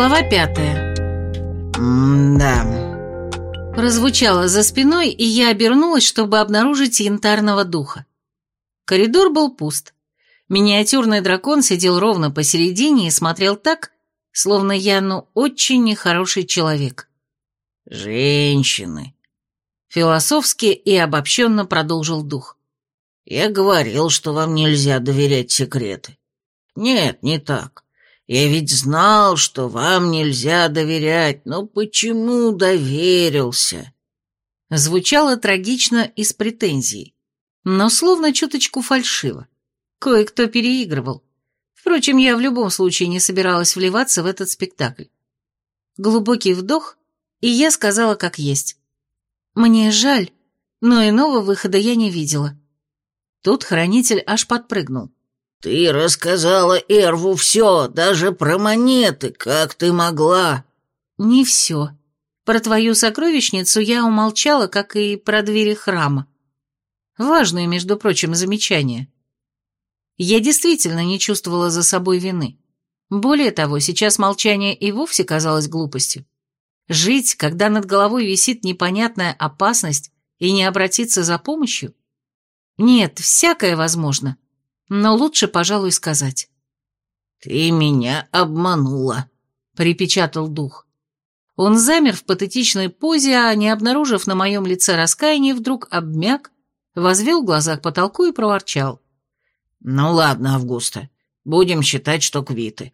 Глава пятая. «М-да». Прозвучало за спиной, и я обернулась, чтобы обнаружить янтарного духа. Коридор был пуст. Миниатюрный дракон сидел ровно посередине и смотрел так, словно я, ну, очень нехороший человек. «Женщины», — философски и обобщенно продолжил дух. «Я говорил, что вам нельзя доверять секреты. Нет, не так. Я ведь знал, что вам нельзя доверять, но почему доверился?» Звучало трагично и с претензией, но словно чуточку фальшиво. Кое-кто переигрывал. Впрочем, я в любом случае не собиралась вливаться в этот спектакль. Глубокий вдох, и я сказала как есть. «Мне жаль, но иного выхода я не видела». Тут хранитель аж подпрыгнул. «Ты рассказала Эрву все, даже про монеты, как ты могла?» «Не все. Про твою сокровищницу я умолчала, как и про двери храма. Важное, между прочим, замечание. Я действительно не чувствовала за собой вины. Более того, сейчас молчание и вовсе казалось глупостью. Жить, когда над головой висит непонятная опасность, и не обратиться за помощью? Нет, всякое возможно но лучше, пожалуй, сказать. «Ты меня обманула», — припечатал дух. Он замер в патетичной позе, а, не обнаружив на моем лице раскаяния, вдруг обмяк, возвел глаза к потолку и проворчал. «Ну ладно, Августа, будем считать, что квиты».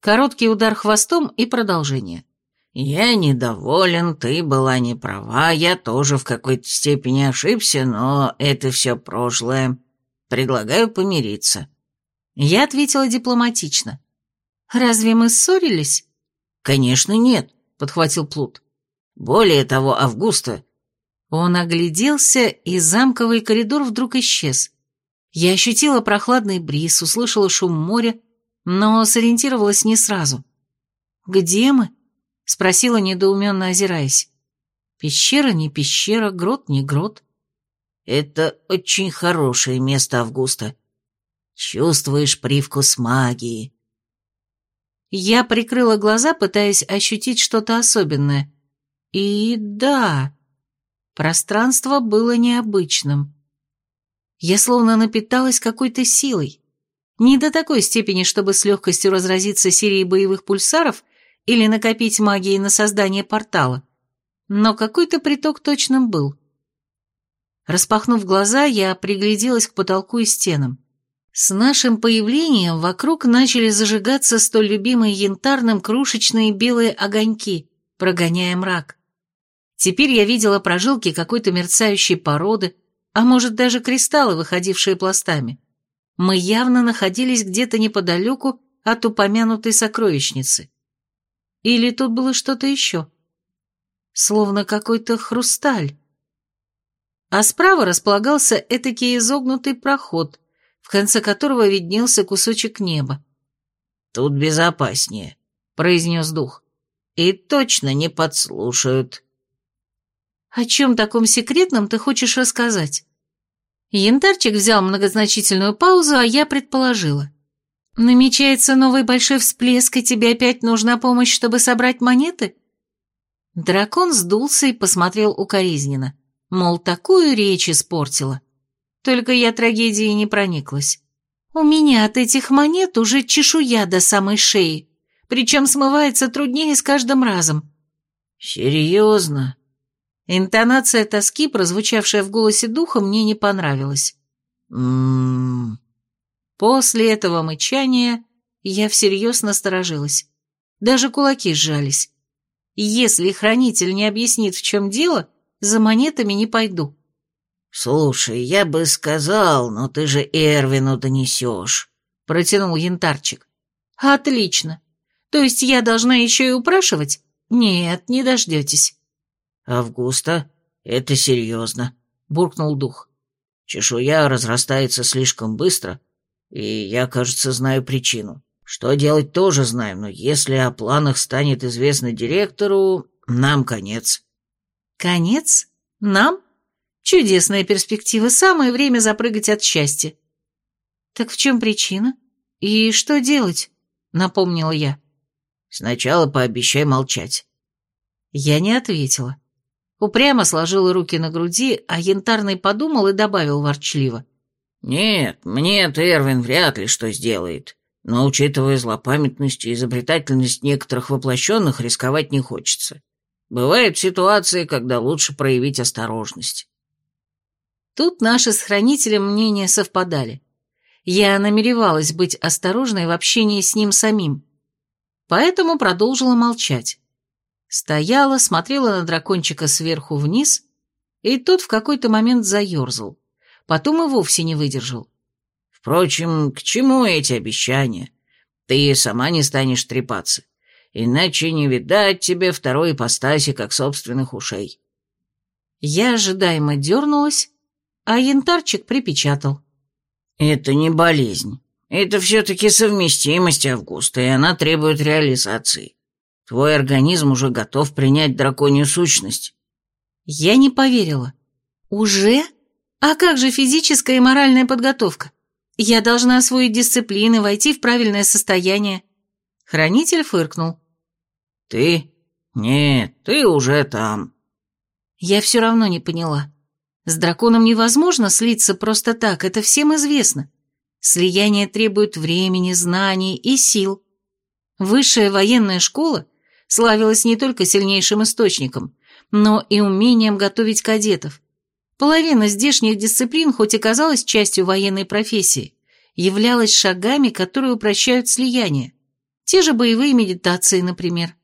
Короткий удар хвостом и продолжение. «Я недоволен, ты была не права, я тоже в какой-то степени ошибся, но это все прошлое. Предлагаю помириться». Я ответила дипломатично. «Разве мы ссорились?» «Конечно нет», — подхватил Плут. «Более того, Августа...» Он огляделся, и замковый коридор вдруг исчез. Я ощутила прохладный бриз, услышала шум моря, но сориентировалась не сразу. «Где мы?» — спросила, недоуменно озираясь. «Пещера не пещера, грот не грот». Это очень хорошее место, Августа. Чувствуешь привкус магии. Я прикрыла глаза, пытаясь ощутить что-то особенное. И да, пространство было необычным. Я словно напиталась какой-то силой. Не до такой степени, чтобы с легкостью разразиться серией боевых пульсаров или накопить магии на создание портала. Но какой-то приток точно был. Распахнув глаза, я пригляделась к потолку и стенам. С нашим появлением вокруг начали зажигаться столь любимые янтарным крошечные белые огоньки, прогоняя мрак. Теперь я видела прожилки какой-то мерцающей породы, а может даже кристаллы, выходившие пластами. Мы явно находились где-то неподалеку от упомянутой сокровищницы. Или тут было что-то еще? Словно какой-то хрусталь а справа располагался этакий изогнутый проход, в конце которого виднелся кусочек неба. «Тут безопаснее», — произнес дух. «И точно не подслушают». «О чем таком секретном ты хочешь рассказать?» Янтарчик взял многозначительную паузу, а я предположила. «Намечается новый большой всплеск, и тебе опять нужна помощь, чтобы собрать монеты?» Дракон сдулся и посмотрел укоризненно. Мол, такую речь испортила. Только я трагедией не прониклась. У меня от этих монет уже чешуя до самой шеи, причем смывается труднее с каждым разом. «Серьезно?» Интонация тоски, прозвучавшая в голосе духа, мне не понравилась. «М-м-м...» После этого мычания я всерьез насторожилась. Даже кулаки сжались. Если хранитель не объяснит, в чем дело, за монетами не пойду». «Слушай, я бы сказал, но ты же Эрвину донесешь», — протянул янтарчик. «Отлично. То есть я должна еще и упрашивать? Нет, не дождетесь». «Августа, это серьезно», — буркнул дух. «Чешуя разрастается слишком быстро, и я, кажется, знаю причину. Что делать тоже знаем, но если о планах станет известно директору, нам конец». Конец? Нам? Чудесная перспектива, самое время запрыгать от счастья. Так в чем причина? И что делать? Напомнила я. Сначала пообещай молчать». Я не ответила. Упрямо сложила руки на груди, а янтарный подумал и добавил ворчливо. «Нет, мне Эрвин вряд ли что сделает, но, учитывая злопамятность и изобретательность некоторых воплощенных, рисковать не хочется. Бывают ситуации, когда лучше проявить осторожность». Тут наши с хранителем мнения совпадали. Я намеревалась быть осторожной в общении с ним самим, поэтому продолжила молчать. Стояла, смотрела на дракончика сверху вниз, и тот в какой-то момент заерзал, потом и вовсе не выдержал. «Впрочем, к чему эти обещания? Ты сама не станешь трепаться, иначе не видать тебе второй ипостаси, как собственных ушей». Я ожидаемо дернулась, а янтарчик припечатал. «Это не болезнь. Это все-таки совместимость Августа, и она требует реализации. Твой организм уже готов принять драконью сущность». Я не поверила. «Уже? А как же физическая и моральная подготовка? Я должна освоить дисциплины, войти в правильное состояние». Хранитель фыркнул. «Ты? Нет, ты уже там». Я все равно не поняла. С драконом невозможно слиться просто так, это всем известно. Слияние требует времени, знаний и сил. Высшая военная школа славилась не только сильнейшим источником, но и умением готовить кадетов. Половина здешних дисциплин, хоть и казалась частью военной профессии, являлась шагами, которые упрощают слияние. Те же боевые медитации, например.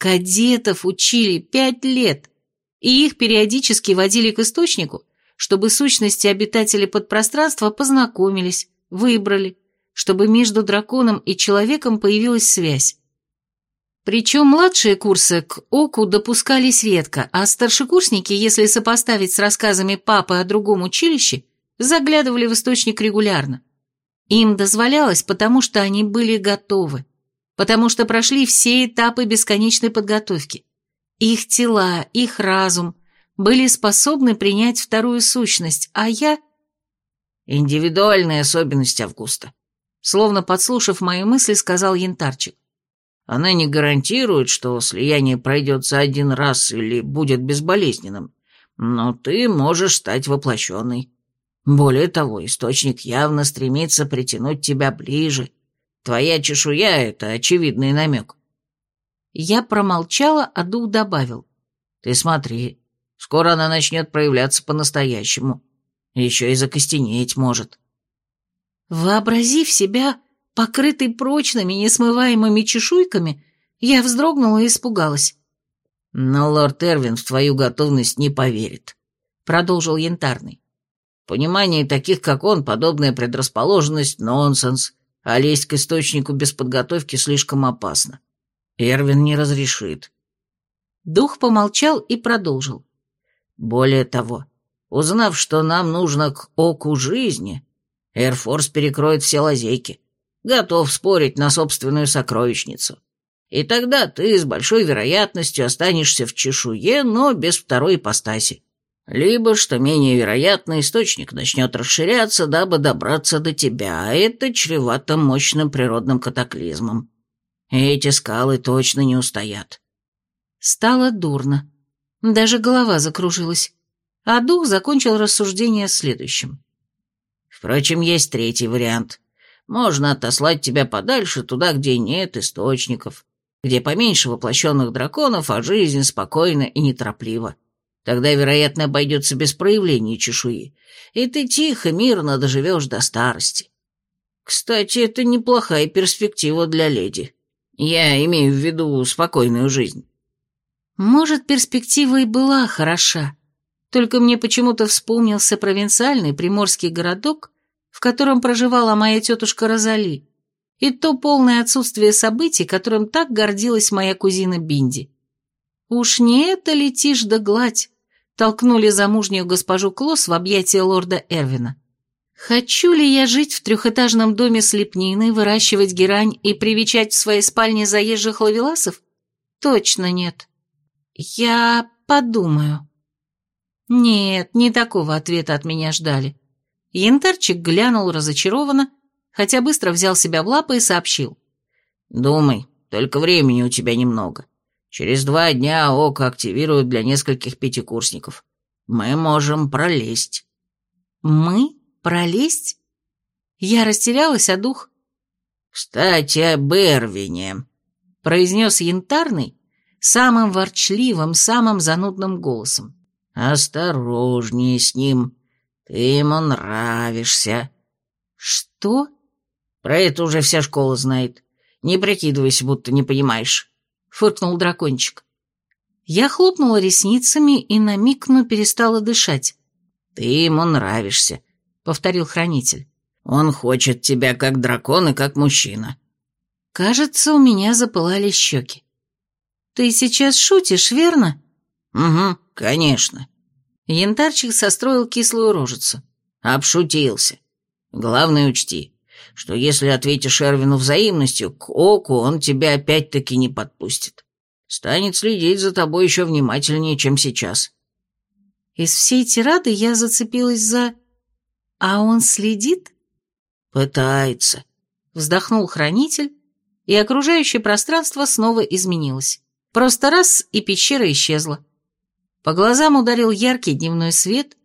Кадетов учили пять лет, и их периодически водили к источнику, чтобы сущности обитателей подпространства познакомились, выбрали, чтобы между драконом и человеком появилась связь. Причем младшие курсы к оку допускались редко, а старшекурсники, если сопоставить с рассказами папы о другом училище, заглядывали в источник регулярно. Им дозволялось, потому что они были готовы, потому что прошли все этапы бесконечной подготовки. Их тела, их разум были способны принять вторую сущность, а я... Индивидуальная особенность Августа. Словно подслушав мои мысли, сказал Янтарчик. Она не гарантирует, что слияние пройдет за один раз или будет безболезненным, но ты можешь стать воплощенной. Более того, источник явно стремится притянуть тебя ближе. Твоя чешуя — это очевидный намек. Я промолчала, а дух добавил. «Ты смотри, скоро она начнет проявляться по-настоящему. Еще и закостенеть может». Вообразив себя покрытой прочными, несмываемыми чешуйками, я вздрогнула и испугалась. «Но лорд Эрвин в твою готовность не поверит», — продолжил Янтарный. «В понимании таких, как он, подобная предрасположенность — нонсенс, а лезть к источнику без подготовки слишком опасно. Эрвин не разрешит. Дух помолчал и продолжил. Более того, узнав, что нам нужно к оку жизни, Эрфорс перекроет все лазейки. Готов спорить на собственную сокровищницу. И тогда ты с большой вероятностью останешься в чешуе, но без второй ипостаси. Либо, что менее вероятно, источник начнет расширяться, дабы добраться до тебя, а это чревато мощным природным катаклизмом. Эти скалы точно не устоят. Стало дурно. Даже голова закружилась. А дух закончил рассуждение следующим. Впрочем, есть третий вариант. Можно отослать тебя подальше, туда, где нет источников, где поменьше воплощенных драконов, а жизнь спокойна и нетороплива. Тогда, вероятно, обойдется без проявления чешуи, и ты тихо, мирно доживешь до старости. Кстати, это неплохая перспектива для леди. Я имею в виду спокойную жизнь. Может, перспектива и была хороша. Только мне почему-то вспомнился провинциальный приморский городок, в котором проживала моя тетушка Розали, и то полное отсутствие событий, которым так гордилась моя кузина Бинди. Уж не это ли тишь да гладь толкнули замужнюю госпожу Клосс в объятия лорда Эрвина. Хочу ли я жить в трехэтажном доме с лепниной, выращивать герань и привечать в своей спальне заезжих ловеласов? Точно нет. Я подумаю. Нет, не такого ответа от меня ждали. Янтарчик глянул разочарованно, хотя быстро взял себя в лапы и сообщил. «Думай, только времени у тебя немного. Через два дня око активируют для нескольких пятикурсников. Мы можем пролезть». «Мы? Пролезть?» Я растерялась, а дух... «Кстати, об Эрвине», — произнес янтарный, самым ворчливым, самым занудным голосом. «Осторожнее с ним. Ты ему нравишься». «Что?» «Про это уже вся школа знает. Не прикидывайся, будто не понимаешь», — фыркнул дракончик. Я хлопнула ресницами и на миг, но перестала дышать. «Ты ему нравишься», — повторил хранитель. «Он хочет тебя как дракон и как мужчина». Кажется, у меня запылали щеки. «Ты сейчас шутишь, верно?» «Угу, конечно». Янтарчик состроил кислую рожицу. «Обшутился. Главное учти, что если ответишь Эрвину взаимностью, к оку он тебя опять-таки не подпустит. Станет следить за тобой еще внимательнее, чем сейчас». Из всей тирады я зацепилась за... «А он следит?» «Пытается», — вздохнул хранитель, и окружающее пространство снова изменилось. Просто раз, и пещера исчезла. По глазам ударил яркий дневной свет,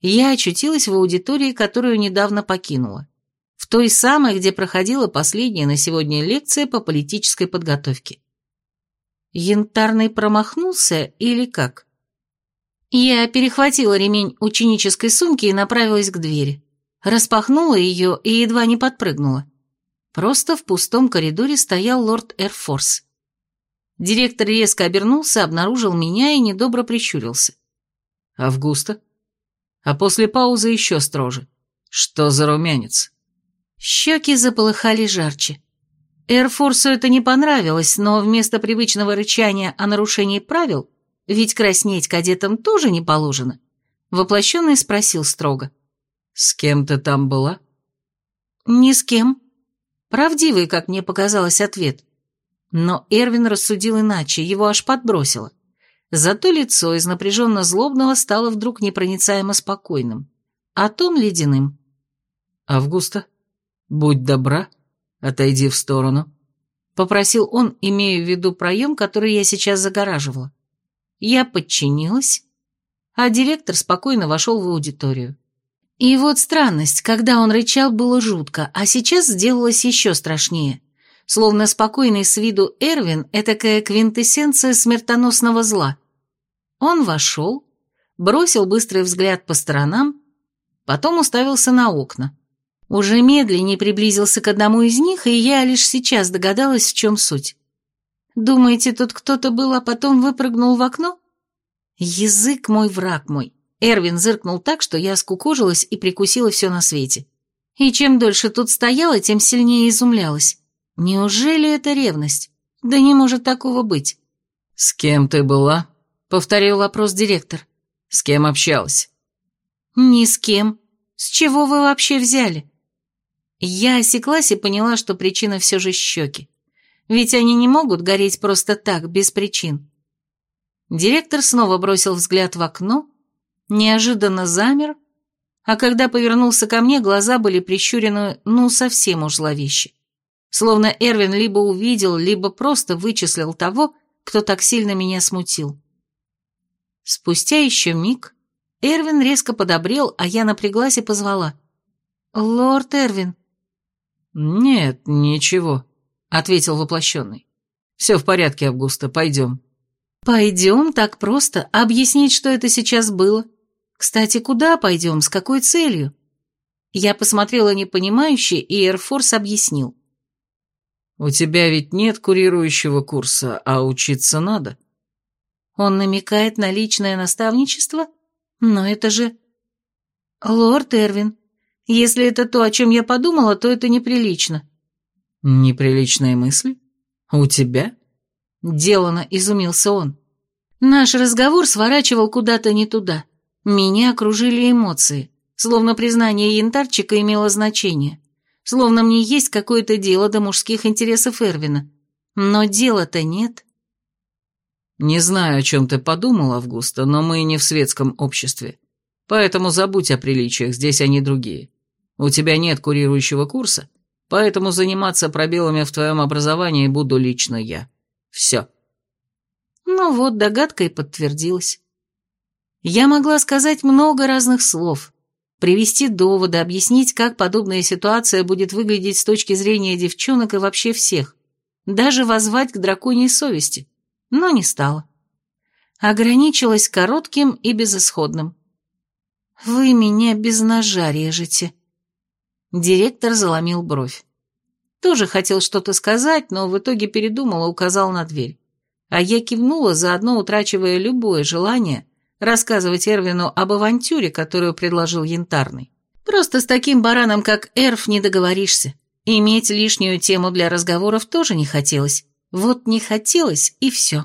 и я очутилась в аудитории, которую недавно покинула. В той самой, где проходила последняя на сегодня лекция по политической подготовке. Янтарный промахнулся или как? Я перехватила ремень ученической сумки и направилась к двери. Распахнула ее и едва не подпрыгнула. Просто в пустом коридоре стоял лорд Эрфорс. Директор резко обернулся, обнаружил меня и недобро прищурился. «Августа?» А после паузы еще строже. «Что за румянец?» Щеки заполыхали жарче. Эрфорсу это не понравилось, но вместо привычного рычания о нарушении правил, ведь краснеть кадетам тоже не положено, воплощенный спросил строго. «С кем ты там была?» «Ни с кем», Правдивый, как мне показалось, ответ. Но Эрвин рассудил иначе, его аж подбросило. Зато лицо из напряженно злобного стало вдруг непроницаемо спокойным, а тон ледяным. «Августа, будь добра, отойди в сторону», — попросил он, имея в виду проем, который я сейчас загораживала. Я подчинилась, а директор спокойно вошел в аудиторию. И вот странность, когда он рычал, было жутко, а сейчас сделалось еще страшнее. Словно спокойный с виду Эрвин – этакая квинтэссенция смертоносного зла. Он вошел, бросил быстрый взгляд по сторонам, потом уставился на окна. Уже медленнее приблизился к одному из них, и я лишь сейчас догадалась, в чем суть. Думаете, тут кто-то был, а потом выпрыгнул в окно? Язык мой, враг мой. Эрвин зыркнул так, что я скукожилась и прикусила все на свете. И чем дольше тут стояла, тем сильнее изумлялась. Неужели это ревность? Да не может такого быть. «С кем ты была?» — повторил вопрос директор. «С кем общалась?» «Ни с кем. С чего вы вообще взяли?» Я осеклась и поняла, что причина все же щеки. Ведь они не могут гореть просто так, без причин. Директор снова бросил взгляд в окно, неожиданно замер, а когда повернулся ко мне, глаза были прищурены, ну, совсем уж зловеще. Словно Эрвин либо увидел, либо просто вычислил того, кто так сильно меня смутил. Спустя еще миг Эрвин резко подобрел, а я напряглась и позвала. «Лорд Эрвин». «Нет, ничего», — ответил воплощенный. «Все в порядке, Августа, пойдем». «Пойдем так просто объяснить, что это сейчас было. Кстати, куда пойдем, с какой целью?» Я посмотрела непонимающе, и Эрфорс объяснил. «У тебя ведь нет курирующего курса, а учиться надо». Он намекает на личное наставничество? Но это же... Лорд Эрвин, если это то, о чем я подумала, то это неприлично. Неприличные мысли? У тебя? Делано изумился он. Наш разговор сворачивал куда-то не туда. Меня окружили эмоции, словно признание янтарчика имело значение, словно мне есть какое-то дело до мужских интересов Эрвина. Но дела-то нет. Не знаю, о чем ты подумал, Августа, но мы не в светском обществе. Поэтому забудь о приличиях, здесь они другие. У тебя нет курирующего курса, Поэтому заниматься пробелами в твоем образовании буду лично я. Все. Ну вот, догадка и подтвердилась. Я могла сказать много разных слов, привести доводы, объяснить, как подобная ситуация будет выглядеть с точки зрения девчонок и вообще всех, даже возвать к драконьей совести, но не стала. Ограничилась коротким и безысходным. «Вы меня без ножа режете». Директор заломил бровь. Тоже хотел что-то сказать, но в итоге передумал и указал на дверь. А я кивнула, заодно утрачивая любое желание рассказывать Эрвину об авантюре, которую предложил Янтарный. Просто с таким бараном, как Эрф, не договоришься. Иметь лишнюю тему для разговоров тоже не хотелось. Вот не хотелось, и все.